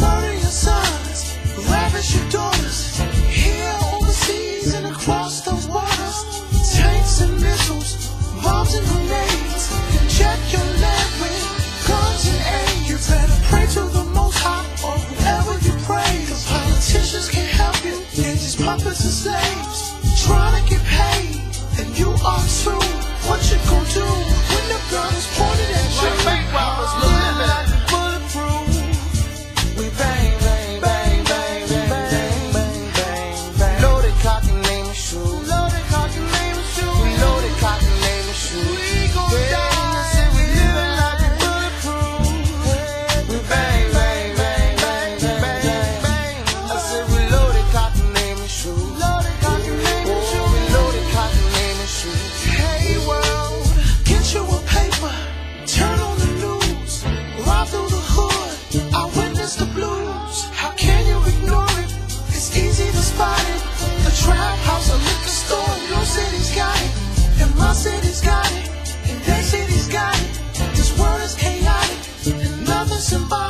Murder your sons, ravish your daughters. Here, overseas, and across the waters. Tanks and missiles, bombs and grenades. Inject your land with guns and better pray to the Most High or you politicians can't help you. They're just puppets and slaves. somebody.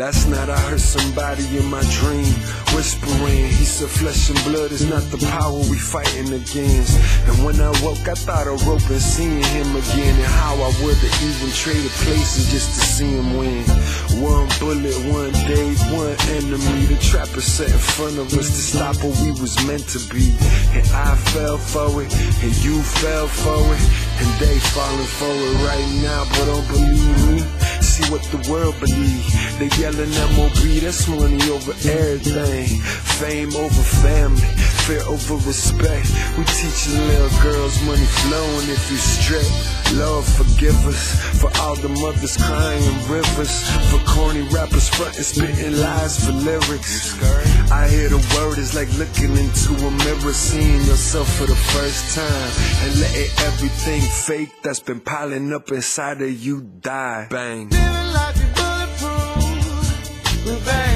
Last night I heard somebody in my dream whispering. He said, Flesh and blood is not the power we fighting against. And when I woke, I thought of rope and seeing him again. And how I would have even traded places just to see him win. One bullet, one day, one enemy. The trapper set in front of us to stop what we was meant to be. And I fell for it, and you fell for it. And they falling for it right now, but don't believe me. See what the world believe. They yelling MOB, that's money over everything. Fame over family, fear over respect. We teaching little girls money flowing if you straight. Lord forgive us for all the mothers crying rivers. For corny rappers frontin' spitting lies for lyrics. I hear the word is like looking into a mirror, seeing yourself for the first time. And letting everything fake that's been piling up inside of you die. Bang. Living like we bulletproof. Bang.